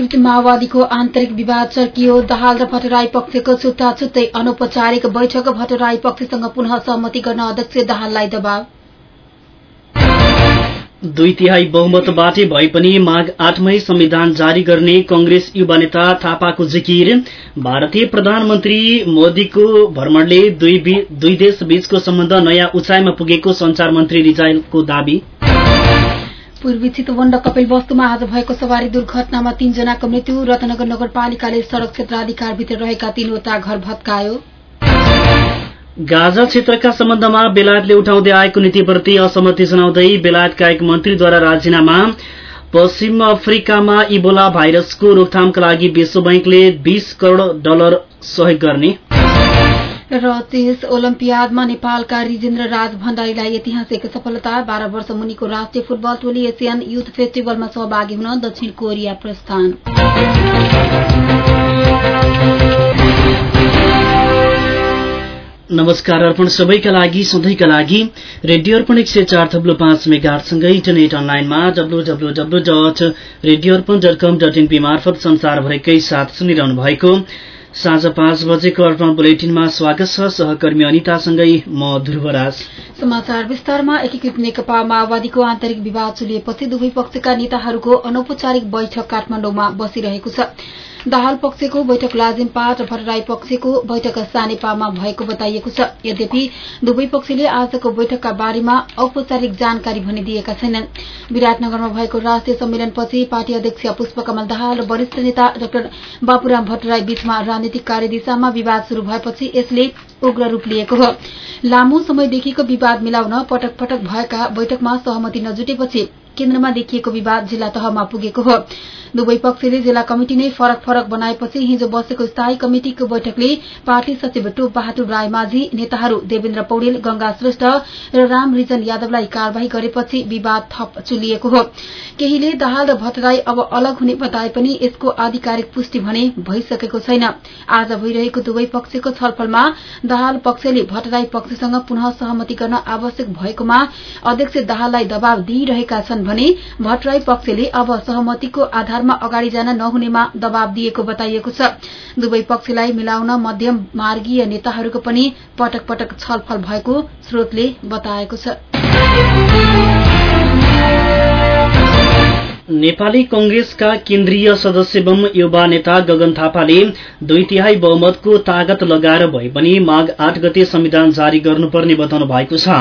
एकीकृत माओवादीको आन्तरिक विवाद चर्कियो। दाहाल र भट्टराई पक्षको छुट्टा छुट्टै अनौपचारिक बैठक भट्टराई पक्षसँग पुनः सहमति गर्न अध्यक्ष दाहाललाई दबाव। दुई तिहाई बहुमतबाटै भए पनि माघ आठमै संविधान जारी गर्ने कंग्रेस युवा नेता थापाको जिकिर। भारतीय प्रधानमन्त्री मोदीको भ्रमणले दुई देश बीचको सम्बन्ध नयाँ उचाइमा पुगेको संचार मन्त्री रिजालको दावी। पूर्वी चितवन कपिल वस्तुमा आज भएको सवारी दुर्घटनामा तीनजनाको मृत्यु। रत्नगर नगरपालिकाले सड़क क्षेत्राधिकारभित्र रहेका तीनवटा घर भत्कायो। गाजा क्षेत्रका सम्बन्धमा बेलायतले उठाउँदै आएको नीतिप्रति असहमति जनाउँदै बेलायतका एक मन्त्रीद्वारा राजीनामा। पश्चिम अफ्रिकामा इबोला भाइरसको रोकथामका लागि विश्व बैंकले बीस करोड़ डलर सहयोग गर्ने। र चेस ओलम्पियाडमा नेपालका रिजेन्द्र राज भण्डारीलाई ऐतिहासिक सफलता बाह्र वर्ष मुनिको राष्ट्रिय फुटबल टोली एसियन युथ फेस्टिभलमा सहभागी हुन दक्षिण कोरिया प्रस्थान। नमस्कार अर्पण सबैका लागि सधैँका लागि रेडियो अर्पण एक सय चार थप्लो पाँच मेगाहरूसँगै इन्टरनेट अनलाइनमा W W W dot radio Arpan dot com dot np मार्फत संसारभरिकै साथ सुनिरहनु भएको साँझ पाँच बजेको अर्पण बुलेटिनमा स्वागत छ सहकर्मी अनितासँगै म ध्रुवराज समाचार विस्तारमा एकीकृत नेकपा माओवादीको आन्तरिक विवाद चुलिएपछि दुवै पक्षका नेताहरूको अनौपचारिक बैठक काठमाडौँमा बसिरहेको छ। दाहाल पक्षको बैठक लाजिमपाट र भट्टराई पक्षको बैठक सानेपामा भएको बताइएको छ। यद्यपि दुवै पक्षले आजको बैठकका बारेमा औपचारिक जानकारी भने दिएका छैनन्। विराटनगरमा भएको राष्ट्रिय सम्मेलनपछि पार्टी अध्यक्ष पुष्पकमल दाहाल र वरिष्ठ नेता डाक्टर बाबुराम भट्टराई बीचमा राजनीतिक कार्यदिशामा विवाद शुरू भएपछि यसले उग्र रूप लिएको हो। लामो समयदेखिको विवाद मिलाउन पटक पटक भएका बैठकमा सहमति नजुटेपछि केन्द्रमा देखिएको विवाद जिल्ला तहमा पुगेको हो। दुवै पक्षले जिल्ला कमिटी नै फरक फरक बनाएपछि हिजो बसेको स्थायी कमिटिको बैठकले पार्टी सचिव टोप बहादुर रायमाझी नेताहरू देवेन्द्र पौडेल गंगा श्रेष्ठ र राम रिजन यादवलाई कार्यवाही गरेपछि विवाद थप चुलिएको हो। केहीले दाहाल र भट्टराई अब अलग हुने बताए पनि यसको आधिकारिक पुष्टि भने भइसकेको छैन। आज भइरहेको दुवै पक्षको छलफलमा दाहाल पक्षले भट्टराई पक्षसँग पुनः सहमति गर्न आवश्यक भएकोमा अध्यक्ष दाहाललाई दबाव दिइरहेका छन् भने भट्टराई पक्षले अब सहमतिको आधारमा अगाडि जान नहुनेमा दबाव दिएको बताइएको छ। दुवै पक्षलाई मिलाउन मध्यम मार्गीय नेताहरूको पनि पटक पटक छलफल भएको स्रोतले बताएको छ। नेपाली कंग्रेसका केन्द्रीय सदस्य एवं युवा नेता गगन थापाले दुई तिहाई बहुमतको तागत लगाएर भए पनि माघ आठ गते संविधान जारी गर्नुपर्ने बताउनु भएको छ।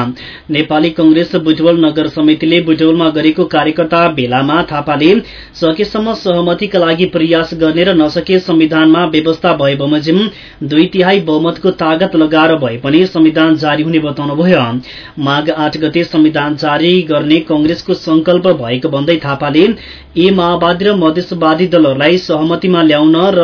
नेपाली कंग्रेस बुटवल नगर समितिले बुटवलमा गरेको कार्यकर्ता भेलामा थापाले सकेसम्म सहमतिका लागि प्रयास गर्ने र नसके संविधानमा व्यवस्था भए बमोजिम दुई तिहाई बहुमतको तागत लगाएर भए पनि संविधान जारी हुने बताउनुभयो। माघ आठ गते संविधान जारी गर्ने कंग्रेसको संकल्प भएको भन्दै थापाले यी माओवादी र मधेसवादी दलहरूलाई सहमतिमा ल्याउन र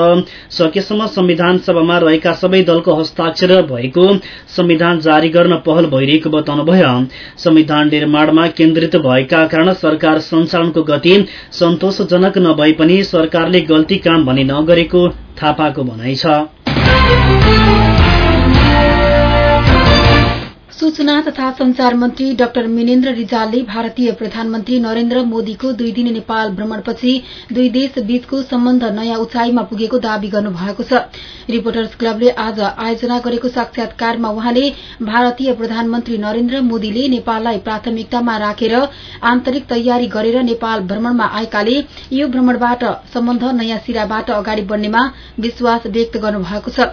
सकेसम्म संविधान सभामा रहेका सबै दलको हस्ताक्षर भएको संविधान जारी गर्न पहल भइरहेको बताउनुभयो। संविधान निर्माणमा केन्द्रित भएका कारण सरकार सञ्चालनको गति सन्तोषजनक नभए पनि सरकारले गल्ती काम भने नगरेको थापाको भनाइ छ। सूचना तथा संचार मन्त्री डाक्टर मिनेन्द्र रिजालले भारतीय प्रधानमन्त्री नरेन्द्र मोदीको दुई दिने नेपाल भ्रमणपछि दुई देश बीचको सम्बन्ध नयाँ उचाइमा पुगेको दावी गर्नुभएको छ। रिपोर्टर्स क्लबले आज आयोजना गरेको साक्षात्कारमा उहाँले भारतीय प्रधानमन्त्री नरेन्द्र मोदीले नेपाललाई प्राथमिकतामा राखेर आन्तरिक तयारी गरेर नेपाल भ्रमणमा आएकाले यो भ्रमणबाट सम्बन्ध नयाँ सिराबाट अगाडि बढ्नेमा विश्वास व्यक्त गर्नुभएको छ।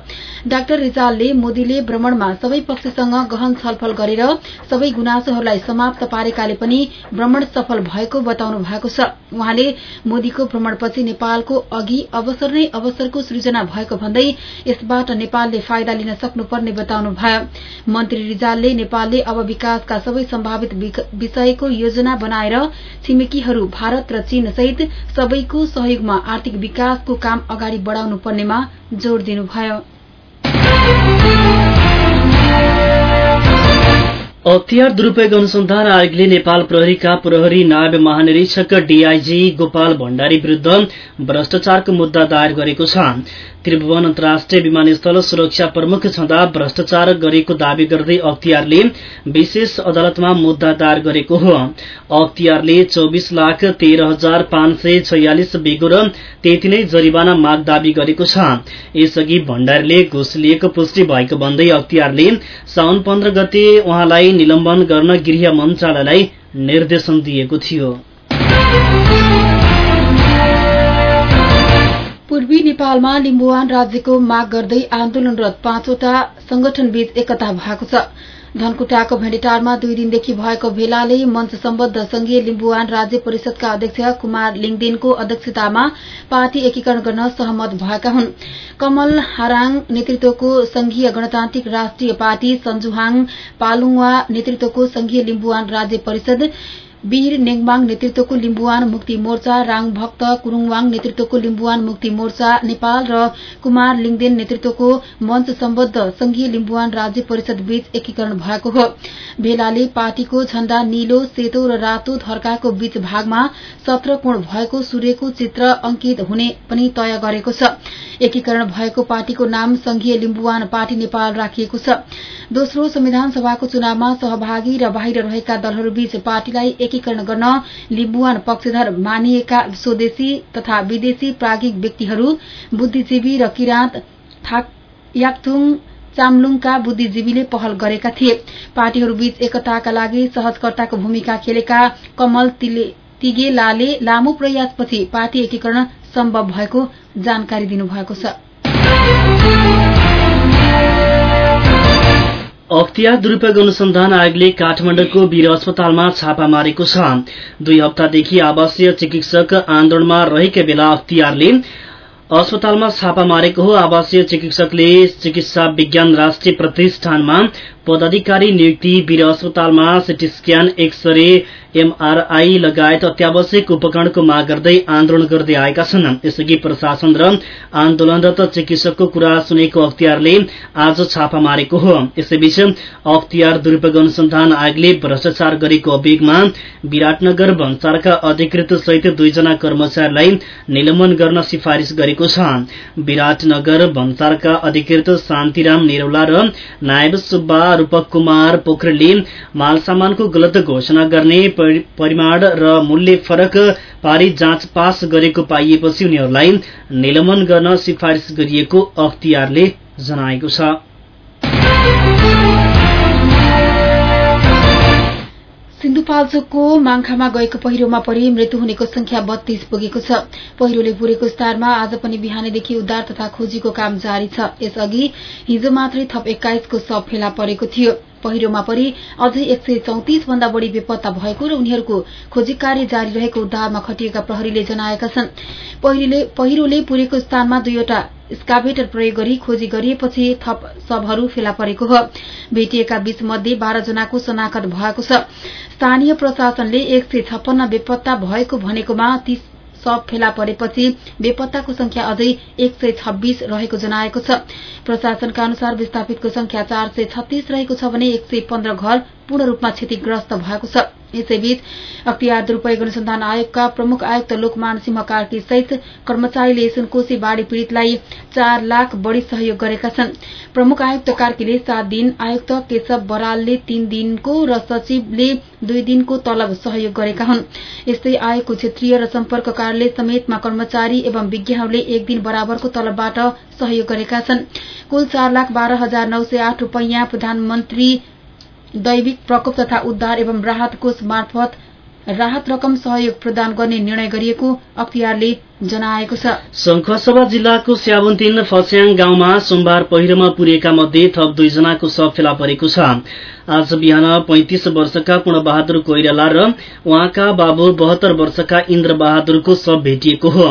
डाक्टर रिजालले मोदीले भ्रमणमा सबै पक्षसँग गहन छलफल गरेर सबै गुनासोहरूलाई समाप्त पारेकाले पनि भ्रमण सफल भएको बताउनु भएको छ। उहाँले मोदीको भ्रमणपछि नेपालको अघि अवसर नै अवसरको सृजना भएको भन्दै यसबाट नेपालले फाइदा लिन सक्नुपर्ने बताउनु भयो। मन्त्री रिजालले नेपालले अब विकासका सबै सम्भावित विषयको योजना बनाएर छिमेकीहरू भारत र चीन सहित सबैको सहयोगमा आर्थिक विकासको काम अगाडि बढ़ाउनु पर्नेमा जोड़ दिनुभयो। अख्तियार दुरूपयोग अनुसन्धान आयोगले नेपाल प्रहरीका प्रहरी नायब महानिरीक्षक डीआईजी गोपाल भण्डारी विरूद्ध भ्रष्टाचारको मुद्दा दायर गरेको छ। त्रिभुवन अन्तर्राष्ट्रिय विमानस्थल सुरक्षा प्रमुख छँदा भ्रष्टाचार गरेको दावी गर्दै अख्तियारले विशेष अदालतमा मुद्दा दायर गरेको हो। अख्तियारले चौबिस लाख तेह्र हजार पाँच सय छयालिस बिगो र त्यति नै जरिवाना माग दावी गरेको छ। यसअघि भण्डारीले घुस लिएको पुष्टि भएको भन्दै अख्तियारले साउन पन्ध्र गते उहाँलाई निलम्बन गर्न गृह मन्त्रालयलाई निर्देशन दिएको थियो। पूर्वी नेपालमा लिम्बुवान राज्यको माग गर्दै आन्दोलनरत पाँचवटा संगठनबीच एकता भएको छ। धनकुटाको भेडेटारमा दुई दिनदेखि भएको भेलाले मञ्च सम्बद्ध संघीय लिम्बुवान राज्य परिषदका अध्यक्ष कुमार लिङदेनको अध्यक्षतामा पार्टी एकीकरण गर्न सहमत भएका हुन्। कमल हाराङ नेतृत्वको संघीय गणतान्त्रिक राष्ट्रिय पार्टी सञ्जुहाङ पालुङवा नेतृत्वको संघीय लिम्बुवान राज्य परिषद वीर नेङबाङ नेतृत्वको लिम्बुवान मुक्ति मोर्चा राङ भक्त कुरूङवाङ नेतृत्वको लिम्बुवान मुक्ति मोर्चा नेपाल र कुमार लिङदेन नेतृत्वको मञ्च सम्बद्ध संघीय लिम्बुवान राज्य परिषद बीच एकीकरण भएको हो। भेलाले पार्टीको झण्डा नीलो सेतो र रातो धर्काको बीच भागमा सत्र कोण भएको सूर्यको चित्र अंकित हुने पनि तय गरेको छ। एकीकरण भएको पार्टीको नाम संघीय लिम्बुवान पार्टी नेपाल राखिएको छ। दोस्रो संविधान सभाको चुनावमा सहभागी र बाहिर रहेका दलहरूबीच पार्टीलाई एकीकरण गर्न लिम्बुवान पक्षधर मानिएका स्वदेशी तथा विदेशी प्राज्ञिक व्यक्तिहरू बुद्धिजीवी र किराँत याक्थुङ चामलुङका बुद्धिजीवीले पहल गरेका थिए। पार्टीहरूबीच एकताका लागि सहजकर्ताको भूमिका खेलेका कमल तिगेलाले लामो प्रयासपछि पार्टी एकीकरण सम्भव भएको जानकारी दिनुभएको छ। अख्तियार दुरूपयोग अनुसन्धान आयोगले काठमाडौँको वीर अस्पतालमा छापा मारेको छ। दुई हप्तादेखि आवासीय चिकित्सक आन्दोलनमा रहेका बेला अख्तियारले अस्पतालमा छापा मारेको हो। आवासीय चिकित्सकले चिकित्सा विज्ञान राष्ट्रिय प्रतिष्ठानमा पदाधिकारी नियुक्ति वीर अस्पतालमा सिटी स्क्यान एक्सरे एमआरआई लगायत अत्यावश्यक उपकरणको माग गर्दै आन्दोलन गर्दै आएका छन्। यसअघि प्रशासन र आन्दोलनरत चिकित्सकको कुरा सुनेको अख्तियारले आज छापा मारेको हो। यसैबीच अख्तियार दुरूपयोग अनुसन्धान आयोगले भ्रष्टाचार गरेको अभियोगमा विराटनगर भन्सारका अधिकृत सहित दुईजना कर्मचारीलाई निलम्बन गर्न सिफारिश गरेको छ। विराटनगर भन्सारका अधिकृत शान्तिराम निरौला र नायब सुब्बा रूपक कुमार पोखरेलले माल सामानको गलत घोषणा गर्ने परिमाण र मूल्य फरक पारी जाँच पास गरेको पाइएपछि उनीहरूलाई निलम्बन गर्न सिफारिश गरिएको अख्तियारले जनाएको छ। सिन्धुपाल्चोकको माङखामा गएको पहिरोमा परि मृत्यु हुनेको संख्या बत्तीस पुगेको छ। पहिरोले पुरेको स्थानमा आज पनि बिहानैदेखि उद्धार तथा खोजीको काम जारी छ। यसअघि हिजो मात्रै थप एक्काइसको शव फेला परेको थियो। पहिरोमा परि अझै एक सय चौतिस भन्दा बढ़ी बेपत्ता भएको र उनीहरूको खोजी कार्य जारी रहेको उद्धारमा खटिएका प्रहरीले जनाएका छन्। पहिरोले पुरेको स्थानमा दुईवटा स्काभेटर प्रयोग गरी खोजी गरिएपछि थप शवहरू फेला परेको हो। भेटिएका बीच मध्ये बाह्र जनाको शनाखत भएको छ। स्थानीय प्रशासनले एक सय छप्पन्न बेपत्ता भएको भनेकोमा तीस शव फेला परेपछि बेपत्ताको संख्या अझै एक सय छब्बीस रहेको जनाएको छ। प्रशासनका अनुसार विस्थापितको संख्या चार सय छत्तीस रहेको छ भने एक सय पन्ध्र घर पूर्ण रूपमा क्षतिग्रस्त भएको छ। यसैबीच अख्तियार दुरूपयोग अनुसन्धान आयोगका प्रमुख आयुक्त लोकमान सिंह कार्की सहित कर्मचारीले सुनकोशी बाढ़ी पीड़ितलाई चार लाख बढ़ी सहयोग गरेका छन्। प्रमुख आयुक्त कार्कीले सात दिन आयुक्त केशव बरालले तीन दिनको र सचिवले दुई दिनको तलब सहयोग गरेका हुन्। यस्तै आयोगको क्षेत्रीय र सम्पर्क कार्यालय समेतमा कर्मचारी एवं विज्ञहरूले एक दिन बराबरको तलबबाट सहयोग गरेका छन्। कुल चार लाख बाह्र हजार नौ सय आठ रूपैयाँ प्रधानमन्त्री दैविक प्रकोप तथा उद्धार एवं राहत कोष मार्फत राहत रकम सहयोग प्रदान गर्ने निर्णय गरिएको अख्तियारले जनाएको छ। शङ्खसभा जिल्लाको स्याबुन्तीन फस्याङ गाउँमा सोमबार पहिरोमा पुरिएका मध्ये थप दुईजनाको शव फेला परेको छ। आज बिहान पैंतिस वर्षका पूर्णबहादुर कोइराला र उहाँका बाबु बहत्तर वर्षका इन्द्र बहादुरको शव भेटिएको हो।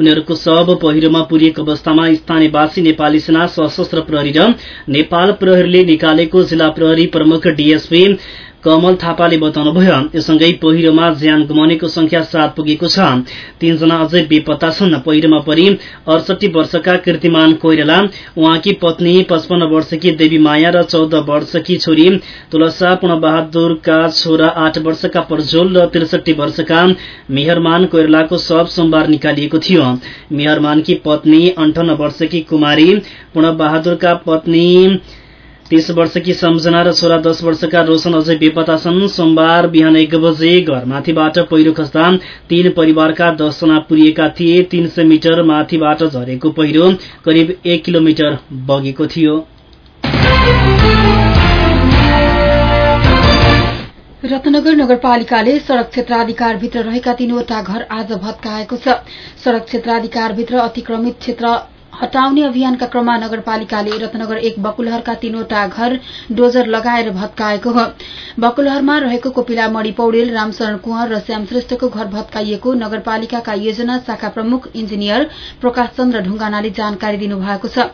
उनीहरूको शव पहिरोमा पुरिएको अवस्थामा स्थानीयवासी नेपाली सेना सशस्त्र प्रहरी र नेपाल प्रहरीले निकालेको जिल्ला प्रहरी प्रमुख डीएसपी कमल थापाले बताउनुभयो यससँगै पहिरोमा ज्यान गुमाउनेको संख्या सात पुगेको छ। तीनजना अझै बेपत्ता छन्। पहिरोमा परि अडसठी वर्षका कीर्तिमान कोइराला उहाँकी पत्नी पचपन्न वर्षकी देवी माया र चौध वर्षकी छोरी तुलसा पुणबहादुरका छोरा आठ वर्षका प्रज्वल र त्रिसठी वर्षका मेहरमान कोइरालाको शव सोमबार निकालिएको थियो। मेहरमानकी पत्नी अन्ठाउन्न वर्षकी कुमारी पुणबहादुरका पत्नी तीस वर्षकी सम्झना र छोरा दस वर्षका रोशन अझै बेपत्ता छन्। सोमबार बिहान एक बजे घरमाथिबाट पहिरो खस्दा तीन परिवारका दसजना पुरिएका थिए। तीन सय मिटर माथिबाट झरेको पहिरो करिब एक किलोमिटर बगेको थियो। रत्नगर नगरपालिकाले सड़क क्षेत्राधिकारभित्र रहेका तीनवटा घर आज भत्काएको छ। सड़क क्षेत्राधिकारभित्र अतिक्रमित क्षेत्र हटाउने अभियानका क्रममा नगरपालिकाले रत्नगर एक बकुलहरका तीनवटा घर डोजर लगाएर भत्काएको हो। बकुलहरमा रहेको कोपिलामणि पौडेल रामशरण कुँवर र श्याम श्रेष्ठको घर भत्काइएको नगरपालिकाका योजना शाखा प्रमुख इन्जिनियर प्रकाश चन्द्र ढुङ्गानाले जानकारी दिनुभएको छ।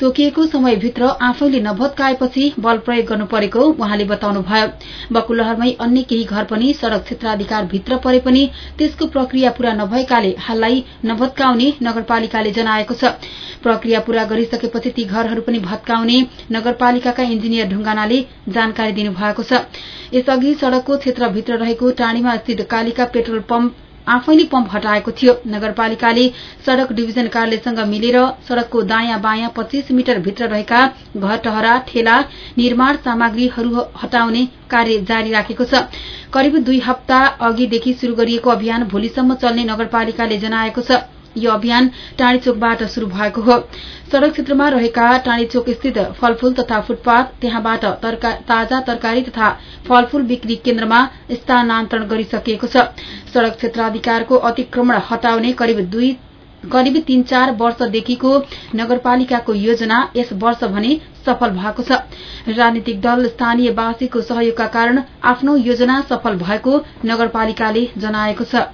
तोकिएको समयभित्र आफैले नभत्काएपछि बल प्रयोग गर्नु परेको उहाँले बताउनुभयो। बकुलहरमै अन्य केही घर पनि सड़क क्षेत्राधिकार भित्र परे पनि त्यसको प्रक्रिया पूरा नभएकाले हाललाई नभत्काउने नगरपालिकाले जनाएको छ। प्रक्रिया पूरा गरिसकेपछि ती घरहरू पनि भत्काउने नगरपालिकाका इन्जिनियर ढुङ्गानाले जानकारी दिनुभएको छ। यसअघि सड़कको क्षेत्रभित्र रहेको टाँडीमा स्थित कालिका पेट्रोल पम्प आफैले पम्प हटाएको थियो। नगरपालिकाले सड़क डिभिजन कार्यालयसँग मिलेर सड़कको दायाँ बायाँ पच्चीस मिटर भित्र रहेका घर टहरा ठेला निर्माण सामग्रीहरू हटाउने कार्य जारी राखेको छ। करिब दुई हप्ता अघिदेखि शुरू गरिएको अभियान भोलिसम्म चल्ने नगरपालिकाले जनाएको छ। यो अभियान टाँडीचोकबाट शुरू भएको हो। सड़क क्षेत्रमा रहेका टाँडीचोक स्थित फलफूल तथा फुटपाथ त्यहाँबाट ताजा तरकारी तथा फलफूल बिक्री केन्द्रमा स्थानान्तरण गरिसकिएको छ। सड़क क्षेत्राधिकारको अतिक्रमण हटाउने करिब दुई करिब तीन चार वर्षदेखिको नगरपालिकाको योजना यस वर्ष भने सफल भएको छ। राजनीतिक दल स्थानीयवासीको सहयोगका कारण आफ्नो योजना सफल भएको नगरपालिकाले जनाएको छ।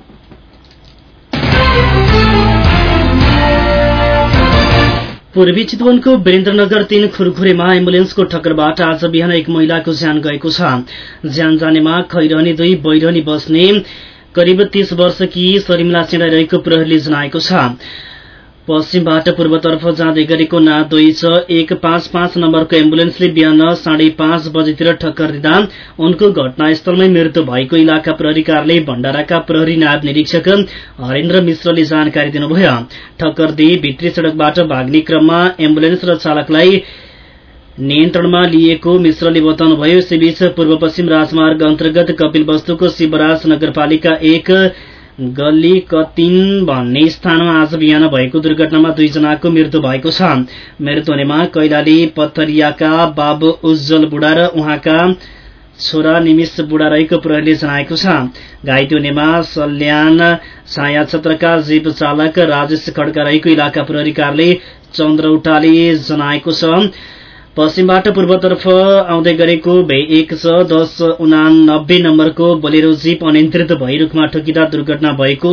पूर्वी चितवनको वीरेन्द्रनगर तीन खुरखुरेमा एम्बुलेन्सको ठक्करबाट आज बिहान एक महिलाको ज्यान गएको छ। ज्यान जानेमा खैरहने दुई बैरहनी बस्ने करिब तीस वर्षकी सरिमला रहेको प्रहरीले जनाएको छ। पश्चिमबाट पूर्वतर्फ जाँदै गरेको ना दुई छ। एक पाँच पाँच नम्बरको एम्बुलेन्सले बिहान साढे पाँच बजेतिर ठक्कर दिँदा उनको घटनास्थलमै मृत्यु भएको इलाका प्रहरी कार्यालय भण्डाराका प्रहरी नायब निरीक्षक हरेन्द्र मिश्रले जानकारी दिनुभयो। ठक्कर दिई भित्री सड़कबाट भाग्ने क्रममा एम्बुलेन्स र चालकलाई नियन्त्रणमा लिएको मिश्रले बताउनुभयो। यसैबीच पूर्व पश्चिम राजमार्ग अन्तर्गत कपिल वस्तुको शिवराज नगरपालिका एक गल्ली कतिन भन्ने स्थानमा आज बिहान भएको दुर्घटनामा दुईजनाको मृत्यु भएको छ। मृत्यु हुनेमा कैलाली पत्थरियाका बाबु उज्जवल बुढा र उहाँका छोरा निमिष बुढा रहेको प्रहरीले जनाएको छ। घाइते हुनेमा सल्यान छाया क्षेत्रका जीव चालक राजेश खड्का रहेको इलाका प्रहरी कार्यालय चन्द्रौटाले जनाएको छ। पश्चिमबाट पूर्वतर्फ आउँदै गरेको भे एक छ दस उनानब्बे नम्बरको बोलेरो जीप अनियन्त्रित भई रूखमा ठोकिँदा दुर्घटना भएको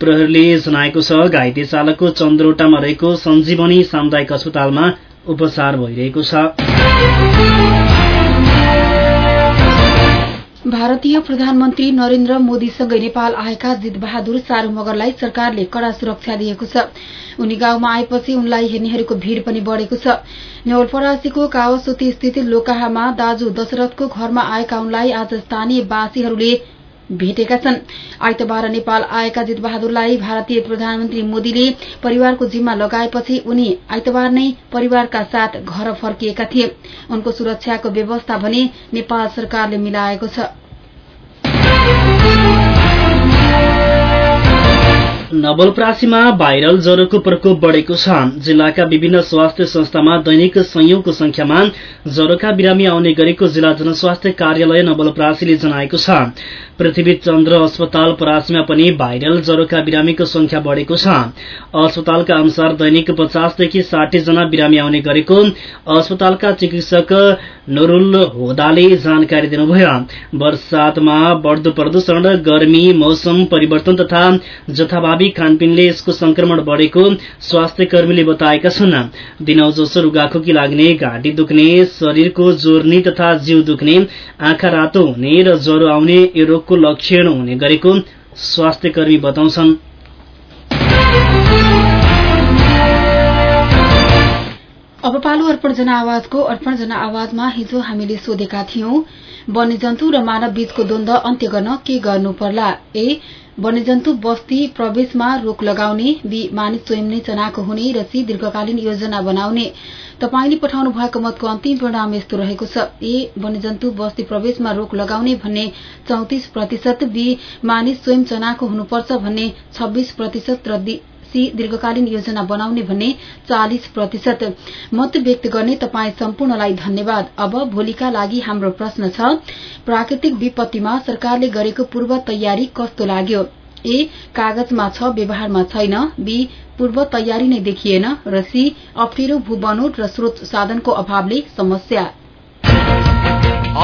प्रहरीले जनाएको छ। घाइते चालकको चन्द्रोटामा रहेको सञ्जीवनी सामुदायिक अस्पतालमा उपचार भइरहेको छ। भारतीय प्रधानमन्त्री नरेन्द्र मोदीसँगै नेपाल आएका जितबहादुर सारू मगरलाई सरकारले कड़ा सुरक्षा दिएको छ। उनी गाउँमा आएपछि उनलाई हेर्नेहरूको भीड़ पनि बढ़ेको छ। नवलपरासीको कावसोती स्थित लोकाहामा दाजु दशरथको घरमा आएका उनलाई आज स्थानीयवासीहरूले भेटेका छन्। आइतबार नेपाल आएका जितबहादुरलाई भारतीय प्रधानमन्त्री मोदीले परिवारको जिम्मा लगाएपछि उनी आइतबार नै परिवारका साथ घर फर्किएका थिए। उनको सुरक्षाको व्यवस्था भने नेपाल सरकारले मिलाएको छ। नवलप्रासीमा भाइरल ज्वरोको प्रकोप बढेको छ। जिल्लाका विभिन्न स्वास्थ्य संस्थामा दैनिक संयौंको संख्यामा ज्वरोका बिरामी आउने गरेको जिल्ला जनस्वास्थ्य कार्यालय नवलप्रासीले जनाएको छ। पृथ्वी चन्द्र अस्पताल परासीमा पनि भाइरल ज्वरोका बिरामीको संख्या बढ़ेको छ। अस्पतालका अनुसार दैनिक पचासदेखि साठी जना बिरामी आउने गरेको अस्पतालका चिकित्सक नूरुल होदाले जानकारी दिनुभयो। वर्षातमा बढ़दो प्रदूषण गर्मी मौसम परिवर्तन तथा जथाभावी अप्रभावी खानपिनले यसको संक्रमण बढेको स्वास्थ्य कर्मीले बताएका छन्। दिनौजसो रुगाखोकी लाग्ने घाँटी दुख्ने शरीरको जोर्नी तथा जिउ दुख्ने आँखा रातो हुने र ज्वरो आउने यो रोगको लक्षण हुने गरेको स्वास्थ्य कर्मी बताउँछन्। अब पालो अर्पण जनआवाजको अर्पण जनआवाजमा हिजो हामीले सोधेका थियौं वन्यजन्तु र मानव बीचको द्वन्द अन्त्य गर्न के गर्नु पर्ला ए वन्यजन्तु बस्ती प्रवेशमा रोक लगाउने बी मानिस स्वयं नै चनाको हुने र सी दीर्घकालीन योजना बनाउने। तपाईँले पठाउनु भएको मतको अन्तिम परिणाम यस्तो रहेको छ। ए वन्यजन्तु बस्ती प्रवेशमा रोक लगाउने भन्ने चौतिस प्रतिशत बी मानिस स्वयं चनाको हुनुपर्छ भन्ने छब्बीस प्रतिशत र सी दीर्घकालीन योजना बनाउने भन्ने चालिस प्रतिशत मत व्यक्त गर्ने तपाईँ सम्पूर्णलाई धन्यवाद। अब भोलिका लागि हाम्रो प्रश्न छ प्राकृतिक विपत्तिमा सरकारले गरेको पूर्व तयारी कस्तो लाग्यो? ए कागजमा छ व्यवहारमा छैन। बी पूर्व तयारी नै देखिएन। र सी अप्ठ्यारो भू बनोट र स्रोत साधनको अभावले समस्या।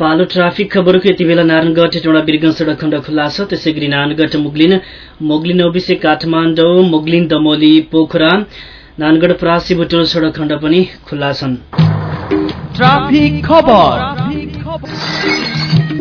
पालो ट्राफिक खबरको यति बेला नारायणगढ टोडा बिरगंज सडक खण्ड खुल्ला छ। त्यसै गरी नारायणगढ मुगलिन मुगलिन ओबिसे काठमाडौँ मुगलिन दमोली पोखरा नारायणगढ परासी बुटोल सडक खण्ड पनि खुल्ला छन्।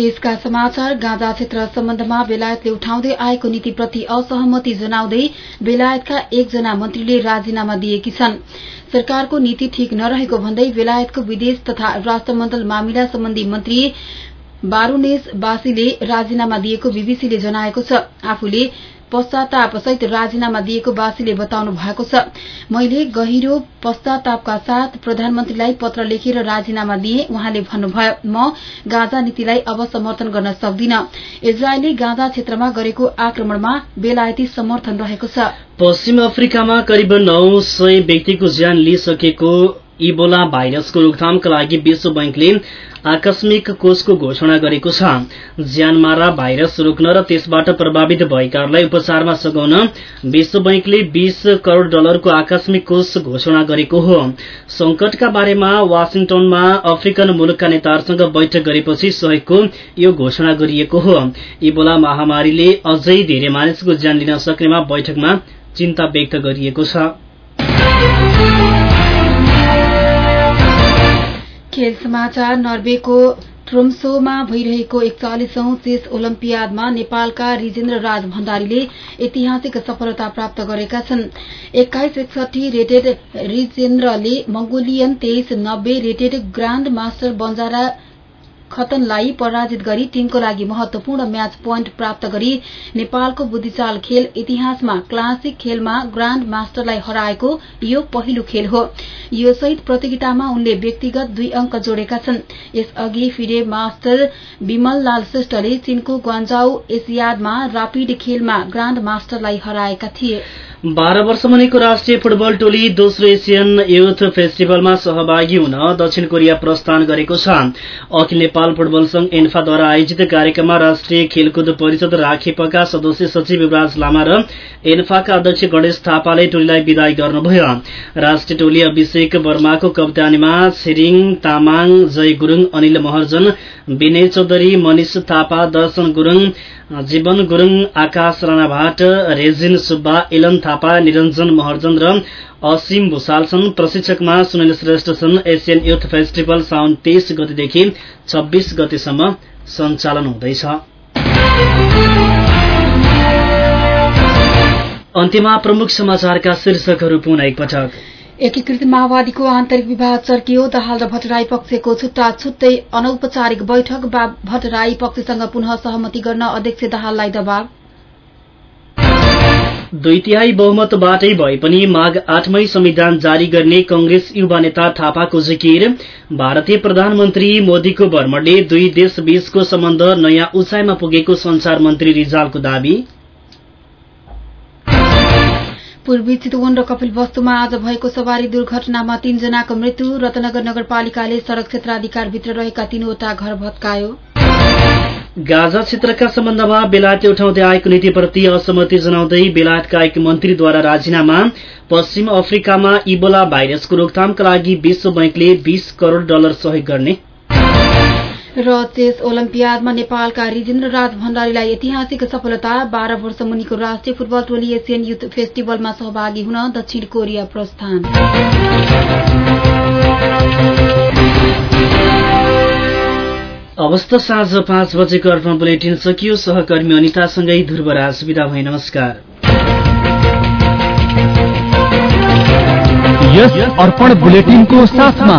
विदेशका समाचार गाँजा क्षेत्र सम्बन्धमा बेलायतले उठाउँदै आएको नीतिप्रति असहमति जनाउँदै बेलायतका एकजना मन्त्रीले राजीनामा दिएकी छन्। सरकारको नीति ठिक नरहेको भन्दै बेलायतको विदेश तथा राष्ट्रमण्डल मामिला सम्बन्धी मन्त्री बारोनेस बासीले राजीनामा दिएको बीबीसीले जनाएको छ। आफूले पश्चाताप सहित राजीनामा दिएको बासीले बताउनु भएको छ। मैले गहिरो पश्चातापका साथ प्रधानमन्त्रीलाई पत्र लेखेर राजीनामा दिए उहाँले भन्नुभयो म गाँजा नीतिलाई अब समर्थन गर्न सक्दिन। इजरायलले गाँजा क्षेत्रमा गरेको आक्रमणमा बेलायती समर्थन रहेको छ। पश्चिम अफ्रिकामा करिब नौ सय व्यक्तिको ज्यान लिइसकेको इबोला भाइरसको रोकथामका लागि विश्व बैंकले आकस्मिक कोषको घोषणा गरेको छ। ज्यानमारा भाइरस रोक्न र त्यसबाट प्रभावित भएकाहरूलाई उपचारमा सघाउन विश्व बैंकले बीस करोड़ डलरको आकस्मिक कोष घोषणा गरेको हो। संकटका बारेमा वाशिङटनमा अफ्रिकन मुलुकका नेताहरूसँग बैठक गरेपछि सहयोगको यो घोषणा गरिएको हो। इबोला महामारीले अझै धेरै मानिसको ज्यान लिन सक्नेमा बैठकमा चिन्ता व्यक्त गरिएको छ। खेल समाचार नर्वेको ट्रोम्सोमा भइरहेको एकचालिसौं चेस ओलम्पियाडमा नेपालका रिजेन्द्र राज भण्डारीले ऐतिहासिक सफलता प्राप्त गरेका छन्। एक्काइस एकसठी रेटेड रिजेन्द्रले मंगोलियन तेइस नब्बे रेटेड ग्राण्ड मास्टर बन्जारा खतनलाई पराजित गरी टीमको लागि महत्वपूर्ण म्याच पोइन्ट प्राप्त गरी नेपालको बुद्धिचाल खेल इतिहासमा क्लासिक खेलमा ग्राण्ड मास्टरलाई हराएको यो पहिलो खेल हो। यो सहित प्रतियोगितामा उनले व्यक्तिगत दुई अंक जोडेका छन्। यसअघि फिडे मास्टर विमल लाल श्रेष्ठले चीनको ग्वान्जाउ एसियाडमा रापिड खेलमा ग्राण्ड मास्टरलाई हराएका थिए। बाह्र वर्ष मुनिको राष्ट्रिय फुटबल टोली दोस्रो एसियन युथ फेस्टिभलमा सहभागी हुन दक्षिण कोरिया प्रस्थान गरेको छ। अखिल नेपाल फुटबल संघ एन्फाद्वारा आयोजित कार्यक्रममा राष्ट्रिय खेलकुद परिषद राखेपका सदस्य सचिव युवराज लामा र एन्फाका अध्यक्ष गणेश थापाले टोलीलाई विदाय गर्नुभयो। राष्ट्रिय टोली अभिषेक वर्माको कप्तानीमा छिरिङ तामाङ जय गुरूङ अनिल महर्जन विनय चौधरी मनिष थापा दर्शन गुरूङ जीवन गुरूङ आकाश राणा भाट रेजिन सुब्बा इलन थापा निरञ्जन महर्जन र असीम भूषाल छन्। प्रशिक्षकमा सुनिल श्रेष्ठ छन्। एसियन युथ फेस्टिभल साउन तेइस गतिदेखि छब्बीस गतिसम्म सञ्चालन हुँदैछ। अन्त्यमा प्रमुख समाचारका शीर्षकहरू पुनः एकपटक। एकीकृत माओवादीको आन्तरिक विवाद चर्कियो। दहाल र भट्टराई पक्षको छुट्टा छुट्टै अनौपचारिक बैठक भट्टराई पक्षसँग पुनः सहमति गर्न अध्यक्ष दाहाललाई दबाव। दुई तिहाई बहुमतबाटै भए पनि माघ आठमै संविधान जारी गर्ने कंग्रेस युवा नेता थापाको जिकिर। भारतीय प्रधानमन्त्री मोदीको भ्रमणले दुई देश बीचको सम्बन्ध नयाँ उचाइमा पुगेको संचार मन्त्री रिजालको दावी। पूर्वी चितवन र कपिल वस्तुमा आज भएको सवारी दुर्घटनामा तीनजनाको मृत्यु। रत्नगर नगरपालिकाले सड़क क्षेत्राधिकारभित्र रहेका तीनवटा घर भत्कायो। गाजा क्षेत्रका सम्बन्धमा बेलायतले उठाउँदै आएको नीतिप्रति असहमति जनाउँदै बेलायतका एक मन्त्रीद्वारा राजीनामा। पश्चिम अफ्रिकामा इबोला भाइरसको रोकथामका लागि विश्व बैंकले बीस करोड़ डलर सहयोग गर्ने र चेस ओलम्पियाडमा नेपालका रिजेन्द्र राज भण्डारीलाई ऐतिहासिक सफलता बाह्र वर्ष मुनिको राष्ट्रिय फुटबल टोली एसियन युथ फेस्टिभलमा सहभागी हुन दक्षिण कोरिया प्रस्थान। अवस्था साँझ पाँच बजेको अर्पण बुलेटिन सकियो सहकर्मी अनितासँगै ध्रुवराज विदा भए नमस्कार। यस अर्पण बुलेटिनको साथमा